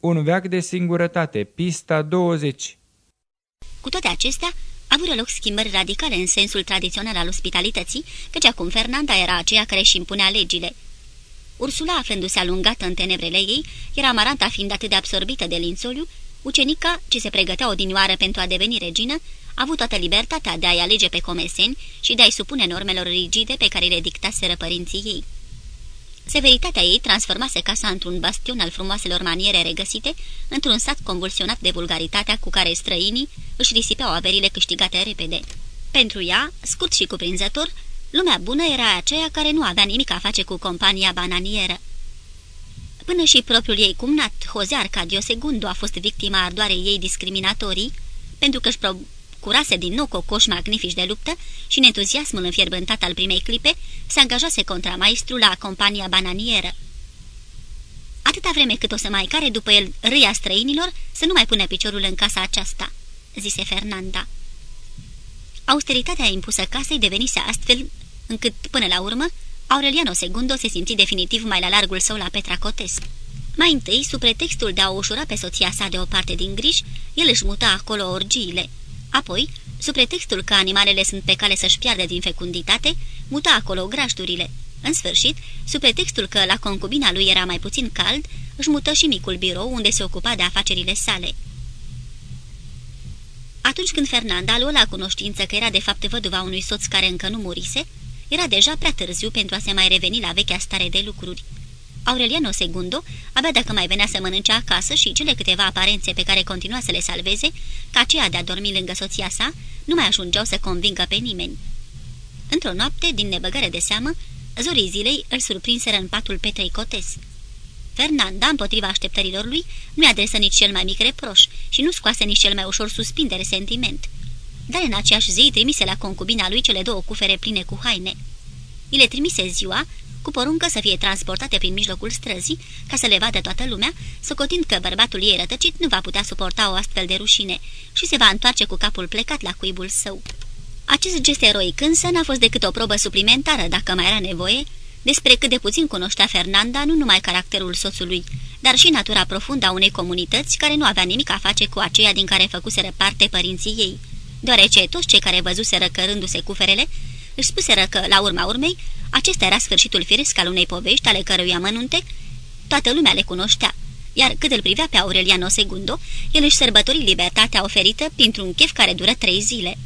Un veac de singurătate, pista 20 Cu toate acestea, avură loc schimbări radicale în sensul tradițional al ospitalității, căci acum Fernanda era aceea care își impunea legile. Ursula, aflându-se alungată în tenebrele ei, era Maranta fiind atât de absorbită de linsoliu, ucenica, ce se pregătea odinioară pentru a deveni regină, a avut toată libertatea de a-i alege pe comeseni și de a-i supune normelor rigide pe care le dictaseră părinții ei. Severitatea ei transformase casa într-un bastion al frumoaselor maniere regăsite, într-un sat convulsionat de vulgaritatea cu care străinii își risipeau averile câștigate repede. Pentru ea, scurt și cuprinzător, lumea bună era aceea care nu avea nimic a face cu compania bananieră. Până și propriul ei cumnat, Jose Arcadio Segundo, a fost victima ardoarei ei discriminatorii, pentru că își curase din nou cocoși magnifici de luptă și în entuziasmul înfierbântat al primei clipe, se angajase contra maestru la compania bananieră. Atâta vreme cât o să mai care după el râia străinilor, să nu mai pune piciorul în casa aceasta, zise Fernanda. Austeritatea impusă casei devenise astfel încât, până la urmă, Aureliano II se simți definitiv mai la largul său la Petra Cotes. Mai întâi, sub pretextul de a o ușura pe soția sa de o parte din griji, el își muta acolo orgiile. Apoi, sub pretextul că animalele sunt pe cale să-și piardă din fecunditate, muta acolo grajdurile. În sfârșit, sub pretextul că la concubina lui era mai puțin cald, își mută și micul birou unde se ocupa de afacerile sale. Atunci când Fernanda luă la cunoștință că era de fapt văduva unui soț care încă nu murise, era deja prea târziu pentru a se mai reveni la vechea stare de lucruri. Aureliano II, abia dacă mai venea să mănânce acasă și cele câteva aparențe pe care continua să le salveze, ca aceea de a dormi lângă soția sa, nu mai ajungeau să convingă pe nimeni. Într-o noapte, din nebăgare de seamă, zorii zilei îl surprinseră în patul Petrei Cotes. Fernanda, împotriva așteptărilor lui, nu-i adresă nici cel mai mic reproș și nu scoase nici cel mai ușor suspin de resentiment. Dar în aceeași zi trimise la concubina lui cele două cufere pline cu haine. I le trimise ziua, cu poruncă să fie transportate prin mijlocul străzii, ca să le vadă toată lumea, socotind că bărbatul ei rătăcit nu va putea suporta o astfel de rușine și se va întoarce cu capul plecat la cuibul său. Acest gest eroic însă n-a fost decât o probă suplimentară, dacă mai era nevoie, despre cât de puțin cunoștea Fernanda nu numai caracterul soțului, dar și natura profundă a unei comunități care nu avea nimic a face cu aceea din care făcuseră parte părinții ei, deoarece toți cei care văzuseră cărându-se cuferele își spuseră că, la urma urmei, acesta era sfârșitul firesc al unei povești ale cărui amănunte toată lumea le cunoștea, iar cât îl privea pe Aureliano II, el își sărbători libertatea oferită printr-un chef care dură trei zile.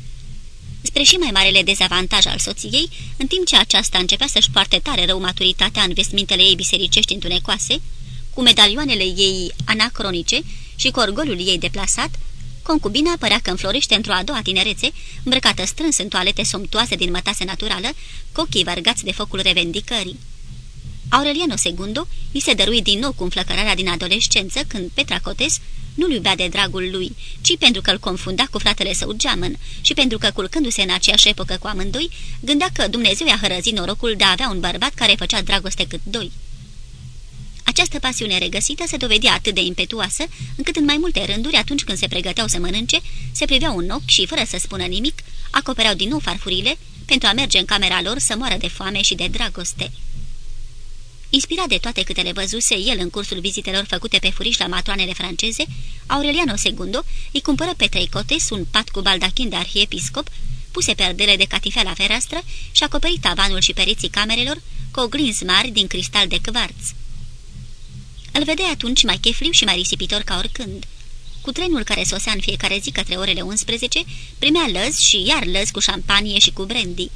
Spre și mai marele dezavantaj al soției, în timp ce aceasta începea să-și poarte tare rău maturitatea în vestmintele ei bisericești întunecoase, cu medalioanele ei anacronice și cu orgolul ei deplasat, Concubina părea că înflorește într-o a doua tinerețe, îmbrăcată strâns în toalete somptoase din mătase naturală, cu ochii vărgați de focul revendicării. Aureliano II îi se dărui din nou cu înflăcărarea din adolescență, când Petra Cotes nu-l iubea de dragul lui, ci pentru că îl confunda cu fratele său geamăn și pentru că, culcându-se în aceeași epocă cu amândoi, gândea că Dumnezeu i-a hărăzit norocul de a avea un bărbat care făcea dragoste cât doi. Această pasiune regăsită se dovedea atât de impetuoasă, încât în mai multe rânduri, atunci când se pregăteau să mănânce, se priveau un ochi și, fără să spună nimic, acopereau din nou farfurile pentru a merge în camera lor să moară de foame și de dragoste. Inspirat de toate câtele văzuse el în cursul vizitelor făcute pe furiș la matroanele franceze, Aureliano II îi cumpără pe trei cotes un pat cu baldachin de arhiepiscop, puse perdele de catifea la fereastră și acoperi tavanul și pereții camerelor cu oglinzi mari din cristal de quartz. Îl vedea atunci mai chefliu și mai risipitor ca oricând. Cu trenul care sosea în fiecare zi către orele 11, primea lăzi și iar lăzi cu șampanie și cu brandy.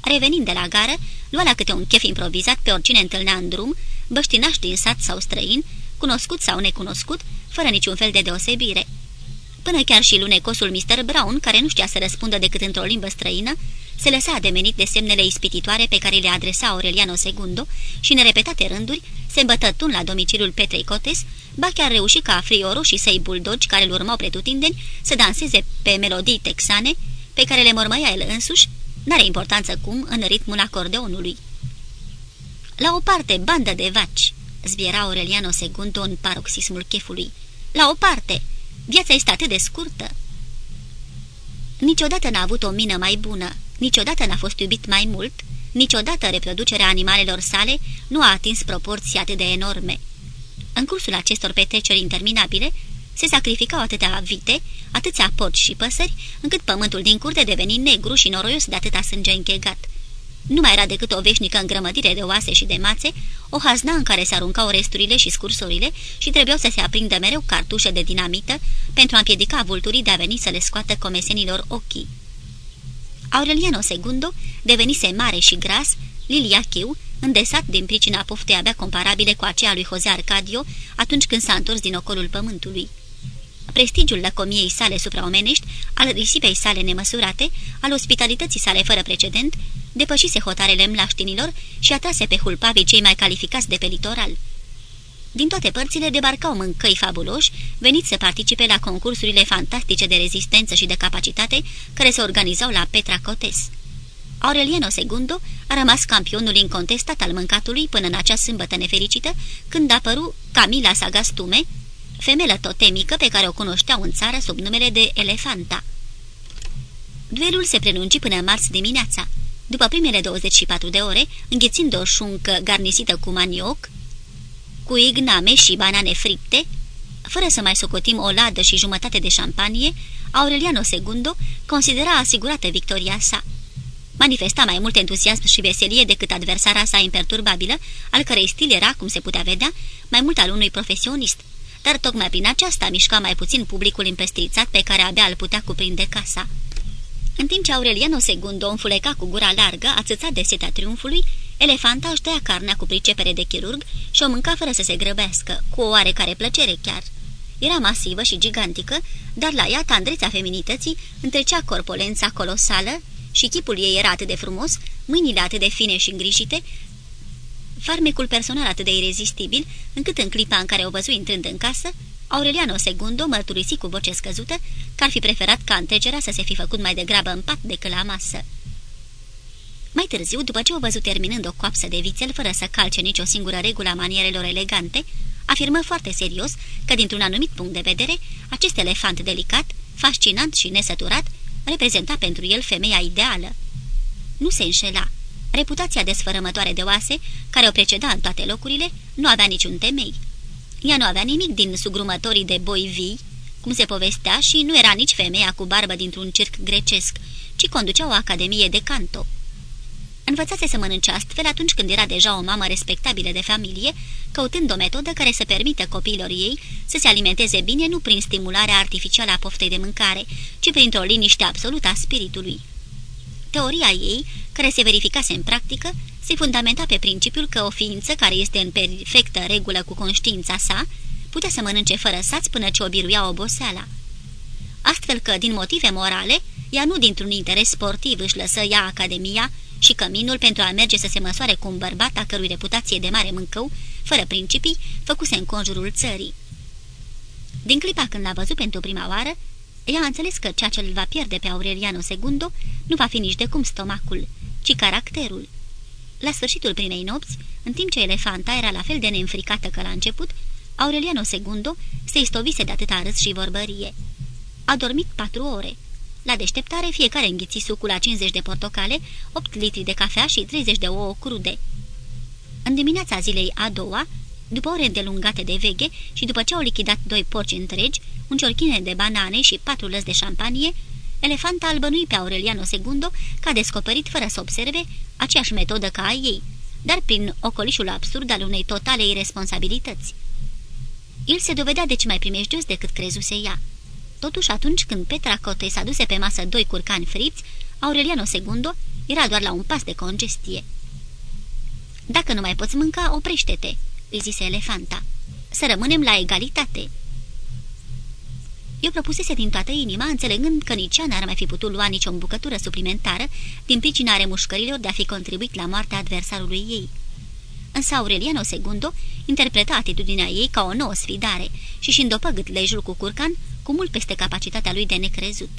Revenind de la gară, lua la câte un chef improvizat pe oricine întâlnea în drum, băștinaș din sat sau străin, cunoscut sau necunoscut, fără niciun fel de deosebire. Până chiar și lunecosul Mr. Brown, care nu știa să răspundă decât într-o limbă străină, se lăsa ademenit de semnele ispititoare pe care le adresa Aureliano II și, în repetate rânduri, se îmbătătun la domiciliul Petrei Cotes, ba chiar reuși ca Frioro și săi buldogi care îl urmau pretutindeni să danseze pe melodii texane, pe care le mormăia el însuși, n-are importanță cum, în ritmul acordeonului. La o parte, bandă de vaci, zbiera Aureliano II în paroxismul chefului. La o parte, viața este atât de scurtă. Niciodată n-a avut o mină mai bună, niciodată n-a fost iubit mai mult, niciodată reproducerea animalelor sale nu a atins proporții atât de enorme. În cursul acestor petreceri interminabile, se sacrificau atâtea vite, atâția porci și păsări, încât pământul din curte deveni negru și noroios de atâta sânge închegat. Nu mai era decât o veșnică îngrămădire de oase și de mațe, o hazna în care se aruncau resturile și scursorile și trebuiau să se aprindă mereu cartușe de dinamită pentru a împiedica vulturii de a veni să le scoată comesenilor ochii. Aureliano II devenise mare și gras, liliachiu, îndesat din pricina poftei abia comparabile cu aceea lui Jose Arcadio atunci când s-a întors din ocolul pământului. Prestigiul lăcomiei sale supraomenești, al risipei sale nemăsurate, al ospitalității sale fără precedent, depășise hotarele mlaștinilor și atrase pe hulpavii cei mai calificați de pe litoral. Din toate părțile debarcau mâncăi fabuloși, veniți să participe la concursurile fantastice de rezistență și de capacitate care se organizau la Petra Cotes. Aureliano II a rămas campionul incontestat al mâncatului până în acea sâmbătă nefericită, când apăru Camila Sagastume, femelă totemică pe care o cunoșteau în țară sub numele de Elefanta. Duelul se prelungi până marți dimineața. După primele 24 de ore, înghețind o șuncă garnisită cu manioc, cu igname și banane fripte, fără să mai socotim o ladă și jumătate de șampanie, Aureliano II considera asigurată victoria sa. Manifesta mai mult entuziasm și veselie decât adversara sa imperturbabilă, al cărei stil era, cum se putea vedea, mai mult al unui profesionist. Dar tocmai prin aceasta mișca mai puțin publicul împestrițat pe care abia îl putea cuprinde casa. În timp ce Aureliano II o înfuleca cu gura largă, ațățat de setea triumfului, elefanta își tăia carnea cu pricepere de chirurg și o mânca fără să se grăbească, cu o oarecare plăcere chiar. Era masivă și gigantică, dar la ea tandrețea feminității întrecea corpolența colosală și chipul ei era atât de frumos, mâinile atât de fine și îngrijite, farmecul personal atât de irezistibil, încât în clipa în care o văzui intrând în casă, Aureliano II mărturisi cu voce scăzută că ar fi preferat ca întrecerea să se fi făcut mai degrabă în pat decât la masă. Mai târziu, după ce o văzut terminând o coapsă de vițel fără să calce nicio singură regulă a manierelor elegante, afirmă foarte serios că, dintr-un anumit punct de vedere, acest elefant delicat, fascinant și nesăturat, reprezenta pentru el femeia ideală. Nu se înșela. Reputația desfărămătoare de oase, care o preceda în toate locurile, nu avea niciun temei. Ea nu avea nimic din sugrumătorii de boi vii, cum se povestea, și nu era nici femeia cu barbă dintr-un circ grecesc, ci conducea o academie de canto. Învățase să mănânce astfel atunci când era deja o mamă respectabilă de familie, căutând o metodă care să permită copiilor ei să se alimenteze bine nu prin stimularea artificială a poftei de mâncare, ci printr-o liniște absolută a spiritului. Teoria ei, care se verificase în practică, se fundamenta pe principiul că o ființă care este în perfectă regulă cu conștiința sa, putea să mănânce fără sați până ce o biruia oboseala. Astfel că, din motive morale, ea nu dintr-un interes sportiv își lăsă ea academia și căminul pentru a merge să se măsoare cu un bărbat a cărui reputație de mare mâncău, fără principii, făcuse în conjurul țării. Din clipa când l-a văzut pentru prima oară, ea a înțeles că ceea ce îl va pierde pe Aureliano II nu va fi nici de cum stomacul, ci caracterul. La sfârșitul primei nopți, în timp ce elefanta era la fel de neînfricată ca la început, Aureliano II se istovise de atâta râs și vorbărie. A dormit patru ore. La deșteptare, fiecare înghiți sucul la 50 de portocale, 8 litri de cafea și 30 de ouă crude. În dimineața zilei a doua, după ore îndelungate de veche și după ce au lichidat doi porci întregi, un ciorchine de banane și patru lăzi de șampanie, elefanta albănui pe Aureliano II că a descoperit fără să observe aceeași metodă ca a ei, dar prin ocolișul absurd al unei totale irresponsabilități. El se dovedea deci mai primejdios decât crezuse ea. Totuși atunci când Petra Cote s-a duse pe masă doi curcani friți, Aureliano II era doar la un pas de congestie. Dacă nu mai poți mânca, oprește-te," îi zise elefanta. Să rămânem la egalitate." Eu propusese din toată inima, înțelegând că nici ea n-ar mai fi putut lua nicio bucătură suplimentară din pricina remușcărilor de a fi contribuit la moartea adversarului ei. Însă Aureliano II interpreta atitudinea ei ca o nouă sfidare și și îndopă gâtlejul cu curcan cu mult peste capacitatea lui de necrezut.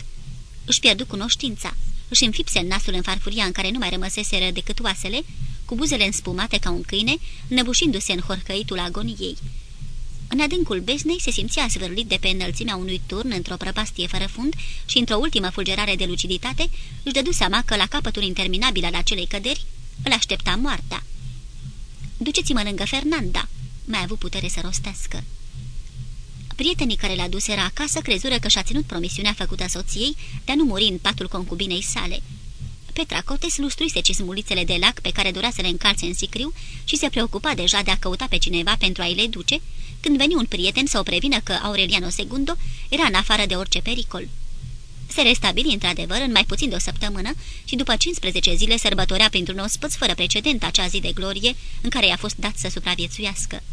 Își pierdu cunoștința, își înfipse nasul în farfuria în care nu mai rămăseseră decât oasele, cu buzele înspumate ca un câine, năbușindu-se în horcăitul agoniei. În adâncul besnei se simțea zvârlit de pe înălțimea unui turn într-o prăpastie fără fund și într-o ultimă fulgerare de luciditate își dădu seama că la capătul interminabil al acelei căderi îl aștepta moartea. Duceți-mă lângă Fernanda," mai avut putere să rostească. Prietenii care l-a dus era acasă crezură că și-a ținut promisiunea făcută soției de a nu muri în patul concubinei sale. Petra Cotes lustruise cizmulițele de lac pe care dorea să le încalțe în sicriu și se preocupa deja de a căuta pe cineva pentru a-i le duce, când veni un prieten să o prevină că Aureliano II era în afară de orice pericol. Se restabili într-adevăr în mai puțin de o săptămână și după 15 zile sărbătorea printr-un ospăț fără precedent acea zi de glorie în care i-a fost dat să supraviețuiască.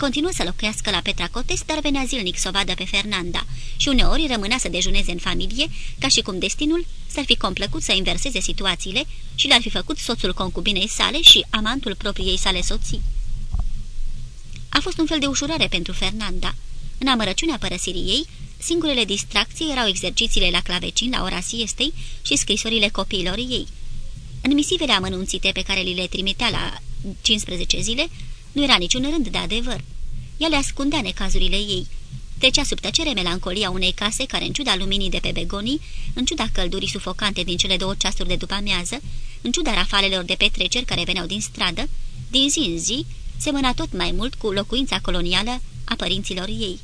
Continuă să locuiască la Petra Cotes, dar venea zilnic să o vadă pe Fernanda și uneori rămânea să dejuneze în familie, ca și cum destinul s-ar fi complăcut să inverseze situațiile și l-ar fi făcut soțul concubinei sale și amantul propriei sale soții. A fost un fel de ușurare pentru Fernanda. În amărăciunea părăsirii ei, singurele distracții erau exercițiile la clavecin la ora siestei și scrisorile copiilor ei. În misivele amănunțite pe care li le trimitea la 15 zile, nu era niciun rând de adevăr. Ea le ascundea necazurile ei. Trecea sub tăcere melancolia unei case care, în ciuda luminii de pe begonii, în ciuda căldurii sufocante din cele două ceasuri de după amiază, în ciuda rafalelor de petreceri care veneau din stradă, din zi în zi, semăna tot mai mult cu locuința colonială a părinților ei.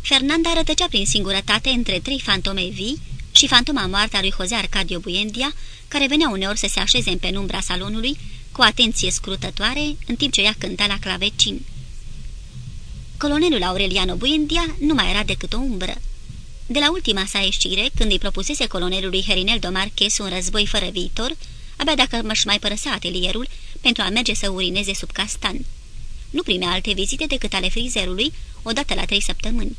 Fernanda rătăcea prin singurătate între trei fantome vii și fantoma moartă a lui Jose Arcadio Buendia, care venea uneori să se așeze în penumbra salonului, cu atenție scrutătoare, în timp ce ea cânta la clavecin. Colonelul Aureliano Buendia nu mai era decât o umbră. De la ultima sa ieșire, când îi propusese colonelului Herinel Domarches un război fără viitor, abia dacă mă mai părăsea atelierul pentru a merge să urineze sub castan. Nu primea alte vizite decât ale frizerului, odată la trei săptămâni.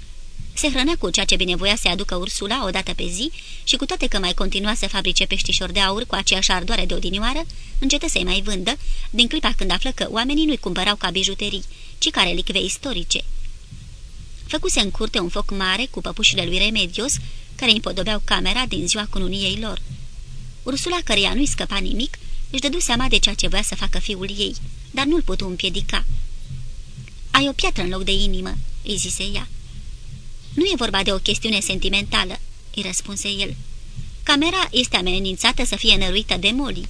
Se hrănea cu ceea ce binevoia să aducă Ursula o dată pe zi și cu toate că mai continua să fabrice peștișori de aur cu aceeași ardoare de odinioară, încetă să-i mai vândă, din clipa când află că oamenii nu-i cumpărau ca bijuterii, ci ca relicve istorice. Făcuse în curte un foc mare cu păpușile lui Remedios, care împodobeau camera din ziua cununiei lor. Ursula, căreia nu-i scăpa nimic, își dădu seama de ceea ce voia să facă fiul ei, dar nu-l putu împiedica. Ai o piatră în loc de inimă," îi zise ea. Nu e vorba de o chestiune sentimentală," îi răspunse el. Camera este amenințată să fie năruită de Moli."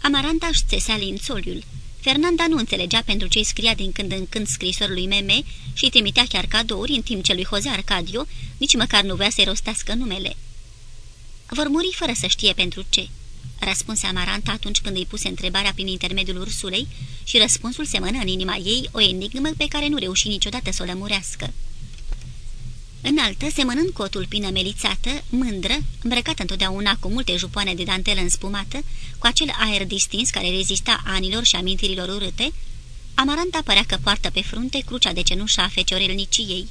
Amaranta își țesea lințoliul. Fernanda nu înțelegea pentru ce scria din când în când scrisorul lui Meme și îi trimitea chiar cadouri, în timp ce lui Jose Arcadio nici măcar nu vrea să-i rostească numele. Vor muri fără să știe pentru ce," răspunse Amaranta atunci când îi puse întrebarea prin intermediul ursulei și răspunsul semănă în inima ei o enigmă pe care nu reuși niciodată să o lămurească. Înaltă, semănând cu o tulpină melițată, mândră, îmbrăcată întotdeauna cu multe jupoane de dantelă înspumată, cu acel aer distins care rezista anilor și amintirilor urâte, Amaranta părea că poartă pe frunte crucea de cenușă a feciorelniciei.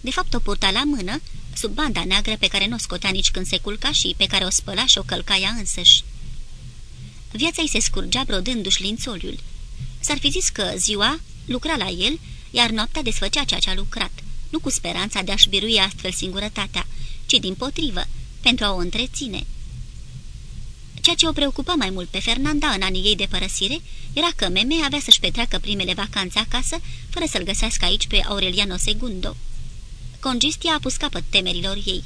De fapt, o purta la mână, sub banda neagră pe care nu o scotea nici când se culca și pe care o spăla și o călca ea însăși. Viața îi se scurgea brodându-și lințoliul. S-ar fi zis că ziua lucra la el, iar noaptea desfăcea ceea ce a lucrat nu cu speranța de a-și birui astfel singurătatea, ci din potrivă, pentru a o întreține. Ceea ce o preocupa mai mult pe Fernanda în anii ei de părăsire era că Meme avea să-și petreacă primele vacanțe acasă, fără să-l găsească aici pe Aureliano II. Congistia a pus capăt temerilor ei.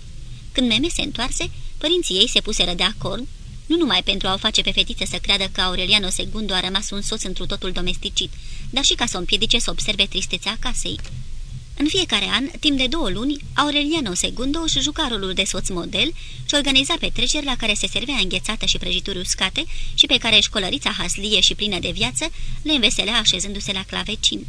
Când Meme se întoarse, părinții ei se puseră de acord, nu numai pentru a o face pe fetiță să creadă că Aureliano II a rămas un soț întru totul domesticit, dar și ca să o împiedice să observe tristețea casei. În fiecare an, timp de două luni, Aureliano II își juca rolul de soț model și organiza petreceri la care se servea înghețată și prăjituri uscate și pe care școlărița haslie și plină de viață le înveselea așezându-se la clavecin.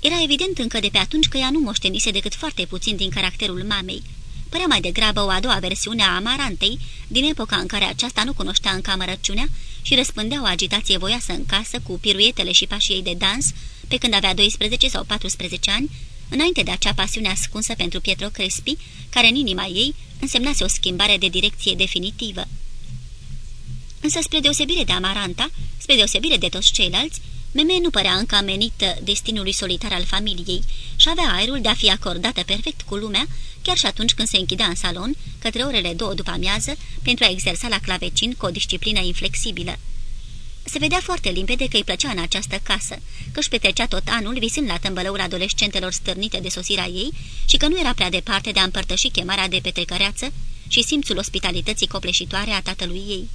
Era evident încă de pe atunci că ea nu moștenise decât foarte puțin din caracterul mamei. Părea mai degrabă o a doua versiune a Amarantei, din epoca în care aceasta nu cunoștea încă amărăciunea și răspândea o agitație voiasă în casă cu piruietele și pașii ei de dans, pe când avea 12 sau 14 ani, înainte de acea pasiune ascunsă pentru Pietro Crespi, care în inima ei însemnase o schimbare de direcție definitivă. Însă, spre deosebire de Amaranta, spre deosebire de toți ceilalți, Meme nu părea încă amenită destinului solitar al familiei și avea aerul de a fi acordată perfect cu lumea, chiar și atunci când se închidea în salon, către orele două după amiază, pentru a exersa la clavecin cu o disciplină inflexibilă. Se vedea foarte limpede că îi plăcea în această casă, că își petrecea tot anul visând la tâmbălăul adolescentelor stârnite de sosirea ei și că nu era prea departe de a împărtăși chemarea de petrecăreață și simțul ospitalității copleșitoare a tatălui ei.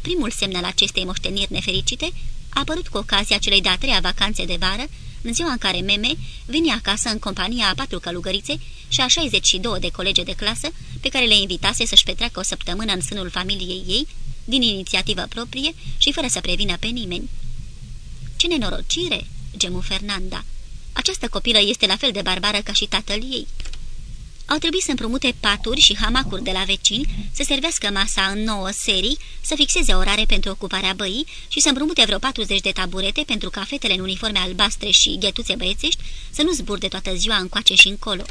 Primul semn al acestei moșteniri nefericite a apărut cu ocazia celei de-a treia vacanțe de vară, în ziua în care Meme vine acasă în compania a patru călugărițe și a 62 de colege de clasă, pe care le invitase să-și petreacă o săptămână în sânul familiei ei, din inițiativă proprie și fără să prevină pe nimeni. Ce nenorocire!" gemu Fernanda. Această copilă este la fel de barbară ca și tatăl ei." Au trebuit să împrumute paturi și hamacuri de la vecini, să servească masa în nouă serii, să fixeze orare pentru ocuparea băii și să împrumute vreo 40 de taburete pentru ca fetele în uniforme albastre și ghetuțe băiețești să nu zburde toată ziua încoace și încolo.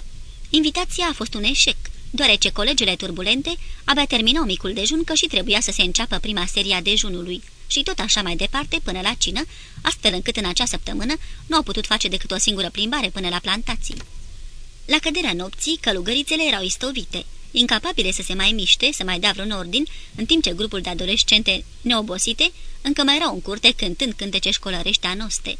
Invitația a fost un eșec, deoarece colegele turbulente abia terminau micul dejun că și trebuia să se înceapă prima serie a dejunului și tot așa mai departe până la cină, astfel încât în acea săptămână nu au putut face decât o singură plimbare până la plantații. La căderea nopții, călugărițele erau istovite, incapabile să se mai miște, să mai dea vreun ordin, în timp ce grupul de adolescente neobosite încă mai erau în curte cântând cântece școlărești anoste.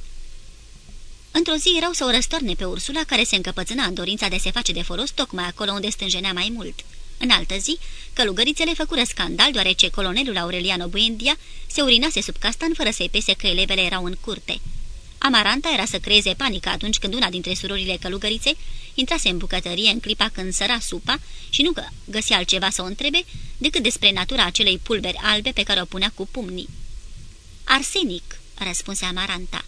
Într-o zi erau să o răstoarne pe Ursula, care se încăpățâna în dorința de se face de folos tocmai acolo unde stânjenea mai mult. În altă zi, călugărițele făcură scandal, deoarece colonelul Aureliano Buendia se urinase sub castan fără să-i pese că elevele erau în curte. Amaranta era să creeze panică atunci când una dintre surorile călugărițe intrase în bucătărie în clipa când săra supa și nu găsea altceva să o întrebe decât despre natura acelei pulberi albe pe care o punea cu pumnii. Arsenic, răspunse Amaranta.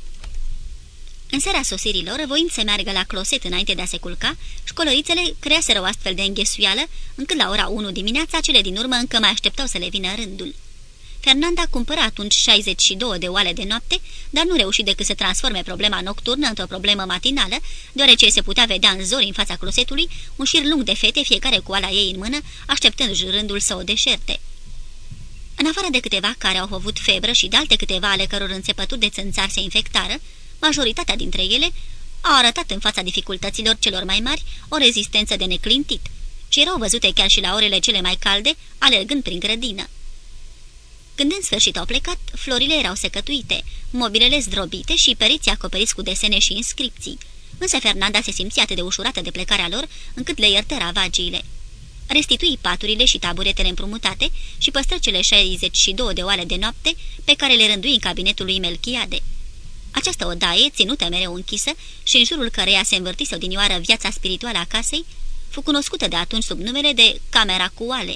În seara sosirilor, voind să meargă la closet înainte de a se culca, școlărițele creaseră o astfel de înghesuială, încât la ora 1 dimineața cele din urmă încă mai așteptau să le vină rândul. Fernanda cumpăra atunci 62 de oale de noapte, dar nu reuși decât să transforme problema nocturnă într-o problemă matinală, deoarece se putea vedea în zori în fața closetului un șir lung de fete, fiecare cu oala ei în mână, așteptând rândul să o deșerte. În afară de câteva care au avut febră și de alte câteva ale căror înțepături de țânțar se infectară, majoritatea dintre ele au arătat în fața dificultăților celor mai mari o rezistență de neclintit și erau văzute chiar și la orele cele mai calde, alergând prin grădină. Când în sfârșit au plecat, florile erau secătuite, mobilele zdrobite și pereții acoperiți cu desene și inscripții. Însă Fernanda se simțea atât de ușurată de plecarea lor, încât le iertă ravagiile. Restitui paturile și taburetele împrumutate și păstră cele 62 de oale de noapte pe care le rândui în cabinetul lui Melchiade. Această odaie, ținută mereu închisă și în jurul căreia se învârtise odinioară viața spirituală a casei, fu cunoscută de atunci sub numele de Camera cu oale.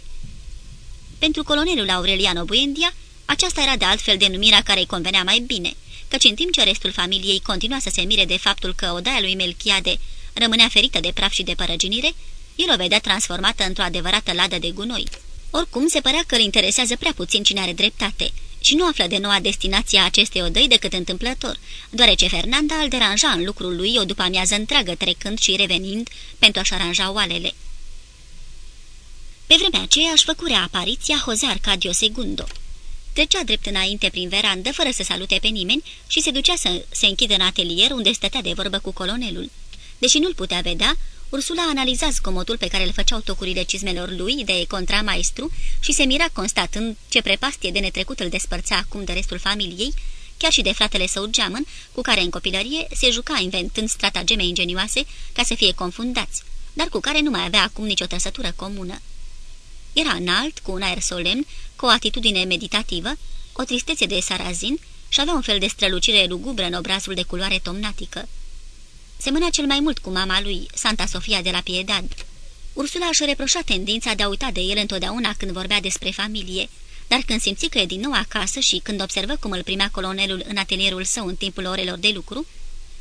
Pentru colonelul Aureliano Buendia, aceasta era de altfel denumirea care îi convenea mai bine, căci în timp ce restul familiei continua să se mire de faptul că odaia lui Melchiade rămânea ferită de praf și de părăginire, el o vedea transformată într-o adevărată ladă de gunoi. Oricum, se părea că îl interesează prea puțin cine are dreptate și nu află de noua destinație a acestei odăi decât întâmplător, deoarece Fernanda îl deranja în lucrul lui o după amiază întreagă trecând și revenind pentru a-și aranja oalele. Pe vremea aceea își făcurea apariția Jose Arcadio Segundo. Trecea drept înainte prin verandă, fără să salute pe nimeni, și se ducea să se închidă în atelier, unde stătea de vorbă cu colonelul. Deși nu-l putea vedea, Ursula analiza zgomotul pe care îl făceau tocurile cizmelor lui de contramaestru și se mira constatând ce prepastie de netrecut îl despărțea acum de restul familiei, chiar și de fratele său Geamăn, cu care în copilărie se juca inventând stratageme ingenioase ca să fie confundați, dar cu care nu mai avea acum nicio trăsătură comună. Era înalt, cu un aer solemn, cu o atitudine meditativă, o tristețe de sarazin și avea un fel de strălucire lugubră în obrazul de culoare tomnatică. Semăna cel mai mult cu mama lui, Santa Sofia de la Piedad. Ursula își reproșa tendința de a uita de el întotdeauna când vorbea despre familie, dar când simți că e din nou acasă și când observă cum îl primea colonelul în atelierul său în timpul orelor de lucru,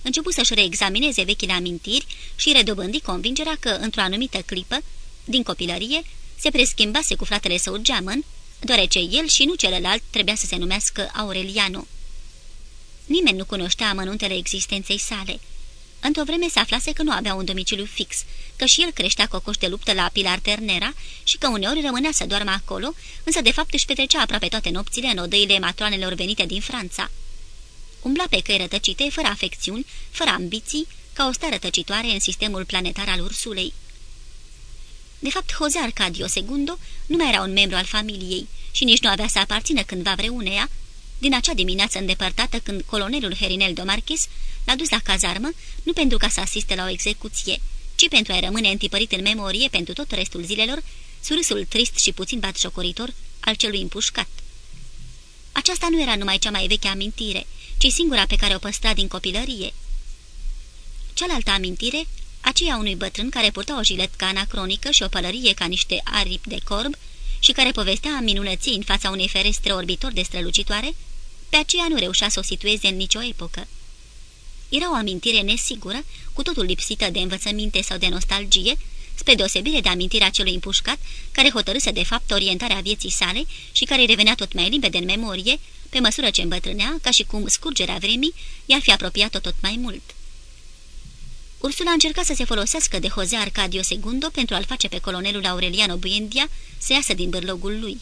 începu să-și reexamineze vechile amintiri și redobândi convingerea că, într-o anumită clipă, din copilărie, se preschimbase cu fratele său Geamăn, deoarece el și nu celălalt trebuia să se numească Aureliano. Nimeni nu cunoștea amănuntele existenței sale. Într-o vreme se aflase că nu avea un domiciliu fix, că și el creștea cocoș de luptă la Pilar Ternera și că uneori rămânea să doarmă acolo, însă de fapt își petrecea aproape toate nopțile în odăile matroanelor venite din Franța. Umbla pe căi rătăcite, fără afecțiuni, fără ambiții, ca o stea rătăcitoare în sistemul planetar al ursulei. De fapt, Jose Arcadio Segundo nu mai era un membru al familiei și nici nu avea să aparțină cândva vreuneia, din acea dimineață îndepărtată când colonelul Herinel Domarchis l-a dus la cazarmă, nu pentru ca să asiste la o execuție, ci pentru a rămâne întipărit în memorie pentru tot restul zilelor, surâsul trist și puțin batjocoritor al celui împușcat. Aceasta nu era numai cea mai veche amintire, ci singura pe care o păstra din copilărie. Cealaltă amintire, aceea unui bătrân care purta o jiletcă anacronică și o pălărie ca niște aripi de corb și care povestea minunății în fața unei ferestre orbitor de strălucitoare, pe aceea nu reușea să o situeze în nicio epocă. Era o amintire nesigură, cu totul lipsită de învățăminte sau de nostalgie, spre deosebire de amintirea celui împușcat, care hotărâse de fapt orientarea vieții sale și care revenea tot mai limpede în memorie, pe măsură ce îmbătrânea, ca și cum scurgerea vremii i-ar fi apropiat-o tot mai mult. Ursula a încercat să se folosească de Jose Arcadio Segundo pentru a-l face pe colonelul Aureliano Buendia să iasă din bârlogul lui.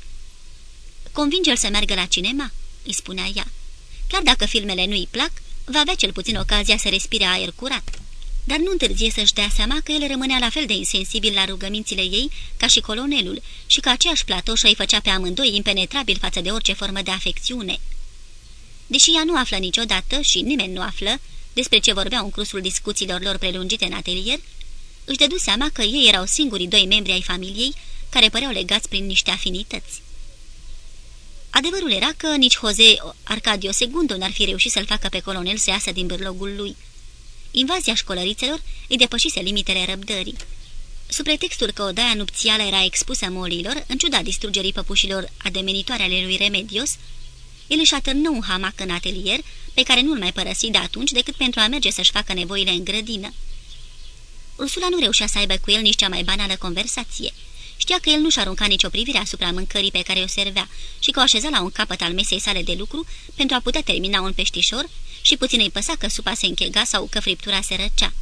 Convinge-l să meargă la cinema, îi spunea ea. Chiar dacă filmele nu-i plac, va avea cel puțin ocazia să respire aer curat. Dar nu întârzie să-și dea seama că el rămânea la fel de insensibil la rugămințile ei ca și colonelul și că aceeași platoșă îi făcea pe amândoi impenetrabil față de orice formă de afecțiune. Deși ea nu află niciodată și nimeni nu află despre ce vorbeau în crusul discuțiilor lor prelungite în atelier, își dădu seama că ei erau singurii doi membri ai familiei care păreau legați prin niște afinități. Adevărul era că nici Jose Arcadio Segundo n-ar fi reușit să-l facă pe colonel să iasă din bârlogul lui. Invazia școlărițelor îi depășise limitele răbdării. Sub pretextul că odaia nupțială era expusă molilor, în ciuda distrugerii păpușilor ademenitoare ale lui Remedios, el își atârnă un hamac în atelier, pe care nu-l mai părăsi de atunci decât pentru a merge să-și facă nevoile în grădină. Ursula nu reușea să aibă cu el nici cea mai banală conversație. Știa că el nu-și arunca nicio privire asupra mâncării pe care o servea și că o așeza la un capăt al mesei sale de lucru pentru a putea termina un peștișor și puțin îi păsa că supa se închega sau că friptura se răcea.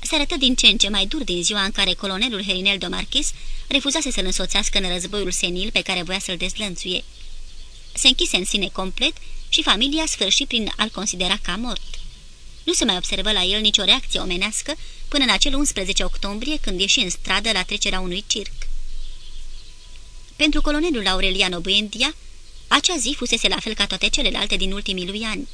Se arătă din ce în ce mai dur din ziua în care colonelul Herinel de Marchis refuzase să-l însoțească în războiul senil pe care voia să-l dezlănțuie. Se închise în sine complet și familia sfârși prin a-l considera ca mort. Nu se mai observă la el nicio reacție omenească până în acel 11 octombrie când ieși în stradă la trecerea unui circ. Pentru colonelul Aureliano Buendia, acea zi fusese la fel ca toate celelalte din ultimii lui ani.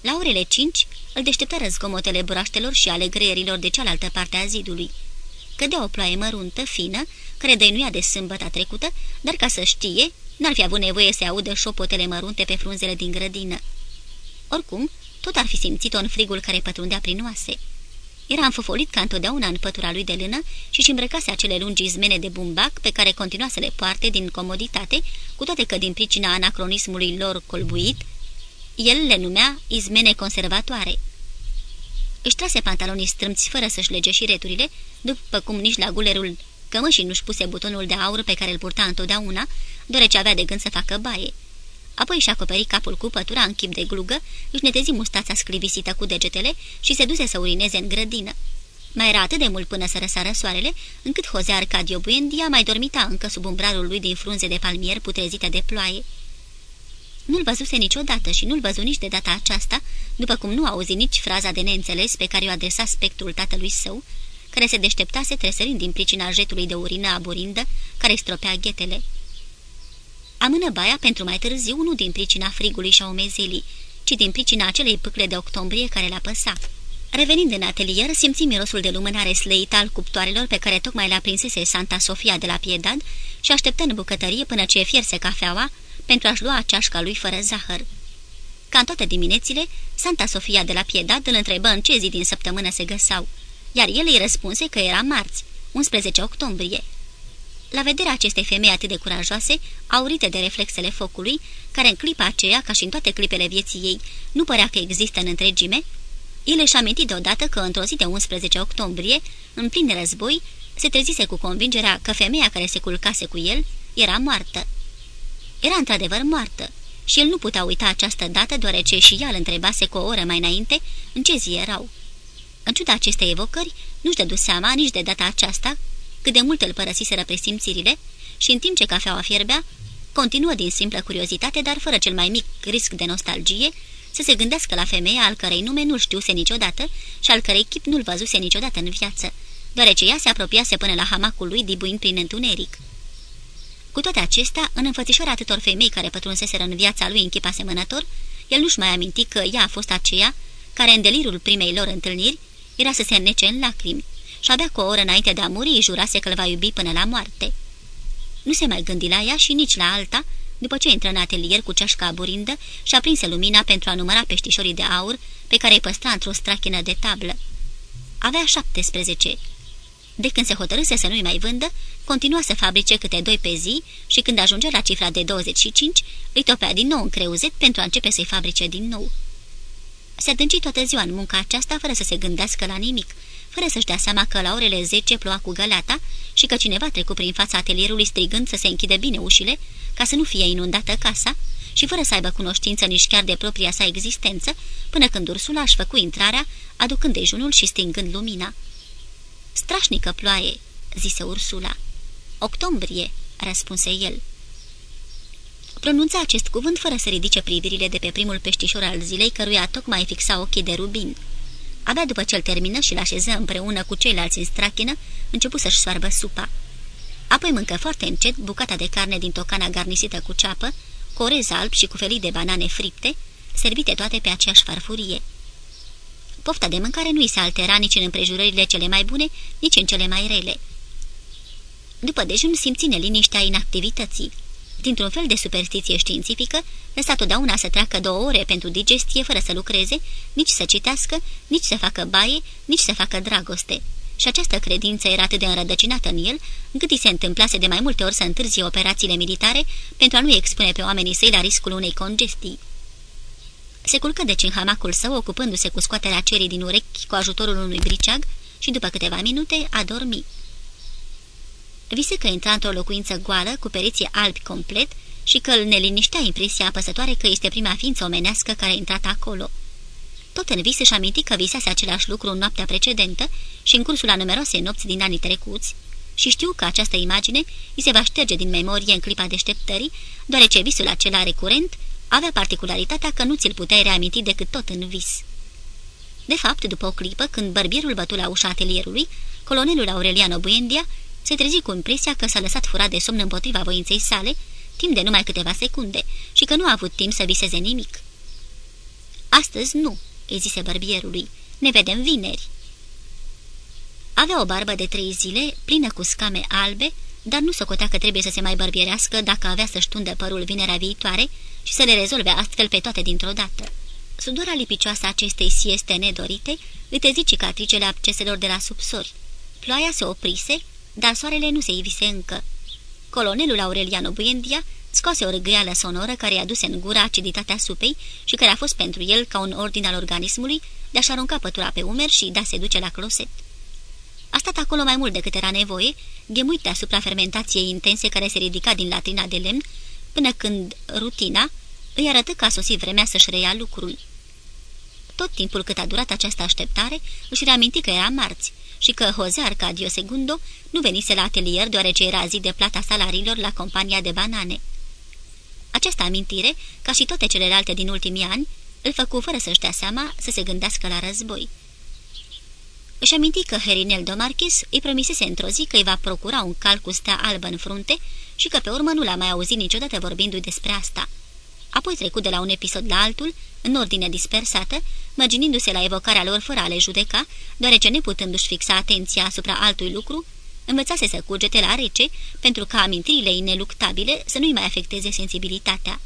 La orele cinci îl deșteptă zgomotele broaștelor și ale greierilor de cealaltă parte a zidului. Cădea o ploaie măruntă, fină, care dăinuia de sâmbăta trecută, dar ca să știe, n-ar fi avut nevoie să audă șopotele mărunte pe frunzele din grădină. Oricum, tot ar fi simțit-o în frigul care pătrundea prin oase. Era înfofolit ca întotdeauna în pătura lui de lână și își îmbrăcase acele lungi izmene de bumbac pe care continua să le poarte din comoditate, cu toate că din pricina anacronismului lor colbuit, el le numea izmene conservatoare. Își trase pantalonii strâmți fără să-și lege și returile, după cum nici la gulerul cămășii nu-și puse butonul de aur pe care îl purta întotdeauna, deoarece avea de gând să facă baie. Apoi și acoperi capul cu pătura în chip de glugă, își netezi mustața sclivisită cu degetele și se duse să urineze în grădină. Mai era atât de mult până să răsară soarele, încât Jose Arcadio Buendia mai dormita încă sub umbrarul lui din frunze de palmier putrezite de ploaie. Nu-l văzuse niciodată și nu-l văzu nici de data aceasta, după cum nu auzi nici fraza de neînțeles pe care o adresa spectrul tatălui său, care se deșteptase tresărind din pricina jetului de urină aburindă care stropea ghetele. Amână baia pentru mai târziu nu din pricina frigului și a umezelii, ci din pricina acelei pâcle de octombrie care l-a păsat. Revenind în atelier, simți mirosul de lumânare sleit al cuptoarelor pe care tocmai le-a prinsese Santa Sofia de la Piedad și așteptă în bucătărie până ce fierse cafeaua pentru a-și lua ceașca lui fără zahăr. Ca în toate diminețile, Santa Sofia de la Piedad îl întrebă în ce zi din săptămână se găsau, iar el îi răspunse că era marți, 11 octombrie. La vederea acestei femei atât de curajoase, aurite de reflexele focului, care în clipa aceea, ca și în toate clipele vieții ei, nu părea că există în întregime, el își aminti deodată că într-o zi de 11 octombrie, în plin război, se trezise cu convingerea că femeia care se culcase cu el era moartă. Era într-adevăr moartă și el nu putea uita această dată, deoarece și ea îl întrebase cu o oră mai înainte în ce zi erau. În ciuda acestei evocări, nu-și dădu seama nici de data aceasta cât de mult îl părăsiseră presimțirile și în timp ce cafeaua fierbea, continuă din simplă curiozitate, dar fără cel mai mic risc de nostalgie, să se gândească la femeia al cărei nume nu știuse niciodată și al cărei chip nu-l văzuse niciodată în viață, deoarece ea se apropiase până la hamacul lui dibuind prin întuneric. Cu toate acestea, în înfățișoarea atâtor femei care pătrunseseră în viața lui în chip asemănător, el nu-și mai aminti că ea a fost aceea care, în delirul primei lor întâlniri, era să se înnece în lacrimi și abia cu o oră înainte de a muri îi jurase că îl va iubi până la moarte. Nu se mai gândi la ea și nici la alta, după ce intră în atelier cu ceașca burindă și aprinse lumina pentru a număra peștișorii de aur pe care îi păstra într-o strachină de tablă. Avea 17. De când se hotărâse să nu-i mai vândă, continua să fabrice câte doi pe zi și când ajungea la cifra de 25, îi topea din nou în creuzet pentru a începe să-i fabrice din nou. Se adânci toată ziua în munca aceasta fără să se gândească la nimic, fără să-și dea seama că la orele 10 ploua cu găleata și că cineva trecu prin fața atelierului strigând să se închide bine ușile, ca să nu fie inundată casa, și fără să aibă cunoștință nici chiar de propria sa existență, până când Ursula își făcu intrarea, aducând dejunul și stingând lumina. Strașnică ploaie," zise Ursula. Octombrie," răspunse el. Pronunța acest cuvânt fără să ridice privirile de pe primul peștișor al zilei, căruia tocmai fixa ochii de rubin. Abia după ce îl termină și-l așeză împreună cu ceilalți în strachină, începu să-și soarbă supa. Apoi mâncă foarte încet bucata de carne din tocana garnisită cu ceapă, cu orez alb și cu felii de banane fripte, servite toate pe aceeași farfurie. Pofta de mâncare nu i se altera nici în împrejurările cele mai bune, nici în cele mai rele. După dejun simți neliniștea inactivității. Dintr-un fel de superstiție științifică, lăsa totdeauna să treacă două ore pentru digestie fără să lucreze, nici să citească, nici să facă baie, nici să facă dragoste. Și această credință era atât de înrădăcinată în el, încât îi se întâmplase de mai multe ori să întârzie operațiile militare pentru a nu expune pe oamenii săi la riscul unei congestii. Se culcă deci în hamacul său, ocupându-se cu scoaterea cerii din urechi cu ajutorul unui briceag și după câteva minute a dormit. Vise că intra într-o locuință goală, cu pereții albi complet, și că îl neliniștea impresia apăsătoare că este prima ființă omenească care a intrat acolo. Tot în vis își aminti că visase același lucru în noaptea precedentă și în cursul a numeroase nopți din anii trecuți, și știu că această imagine îi se va șterge din memorie în clipa deșteptării, deoarece visul acela recurent avea particularitatea că nu ți-l puteai reaminti decât tot în vis. De fapt, după o clipă, când bărbierul bătu la ușa atelierului, colonelul Aureliano Buendia se trezi cu impresia că s-a lăsat furat de somn împotriva voinței sale, timp de numai câteva secunde, și că nu a avut timp să viseze nimic. Astăzi nu," îi zise bărbierului, ne vedem vineri." Avea o barbă de trei zile, plină cu scame albe, dar nu socotea că trebuie să se mai bărbierească dacă avea să-și tundă părul vinerea viitoare și să le rezolve astfel pe toate dintr-o dată. Sudora lipicioasă acestei sieste nedorite îi tezi cicatricele abceselor de la subsori. Ploaia se oprise, dar soarele nu se ivise încă. Colonelul Aureliano Buendia scoase o râgâială sonoră care i-a dus în gura aciditatea supei și care a fost pentru el ca un ordin al organismului de a-și arunca pătura pe umeri și de a se duce la closet. A stat acolo mai mult decât era nevoie, ghemuit deasupra fermentației intense care se ridica din latrina de lemn, până când rutina îi arătă că a sosit vremea să-și reia lucrul. Tot timpul cât a durat această așteptare, își reaminti că era marți și că Jose Arcadio Segundo nu venise la atelier deoarece era zi de plata salariilor la compania de banane. Această amintire, ca și toate celelalte din ultimii ani, îl făcu fără să-și dea seama să se gândească la război. Își aminti că Herinel Domarchis îi promisese într-o zi că îi va procura un cal cu stea albă în frunte și că pe urmă nu l-a mai auzit niciodată vorbindu-i despre asta. Apoi trecut de la un episod la altul, în ordine dispersată, mărginindu-se la evocarea lor fără a le judeca, deoarece neputându-și fixa atenția asupra altui lucru, învățase să cugete la rece, pentru ca amintirile ineluctabile să nu-i mai afecteze sensibilitatea.